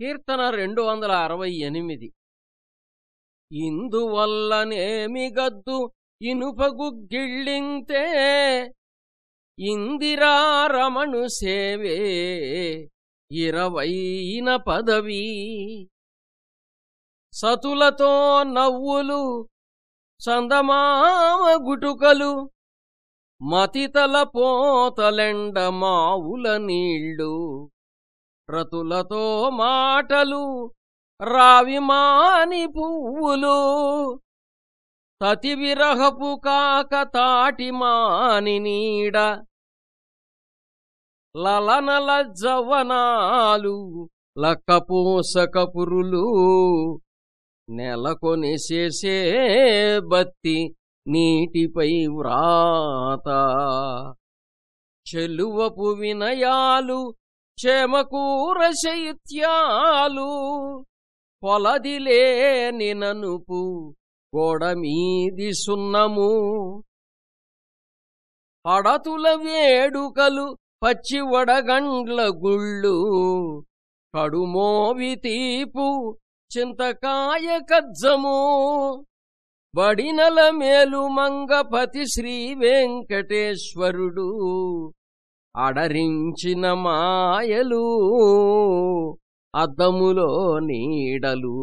కీర్తన రెండు వందల అరవై ఎనిమిది. ఇందువల్లనేమి గద్దు ఇనుపగుగ్గిళ్ళింతే ఇందిరారమణు సేవే ఇరవైన పదవి. సతులతో నవ్వులు చందమామ గుటుకలు మతితల పోతలెండ మావుల నీళ్ళు రతులతో మాటలు రావిమాని పువ్వులు తతి విరహపు కాక తాటి మాని నీడ లలనల జవనాలు లక్కపోసకపురులు నెలకొని చేసే బత్తి నీటిపై వ్రాత. చెలువపు వినయాలు క్షేమకూర శైత్యాలు పొలదిలేని ననుపు గోడమీది సున్నము. అడతుల వేడుకలు పచ్చి వడగండ్ల గుళ్ళు కడుమోవి తీపు చింతకాయ కజ్జము. బడినల మేలు మంగపతి శ్రీ వెంకటేశ్వరుడు అడరించిన మాయలు అద్దములో నీడలు.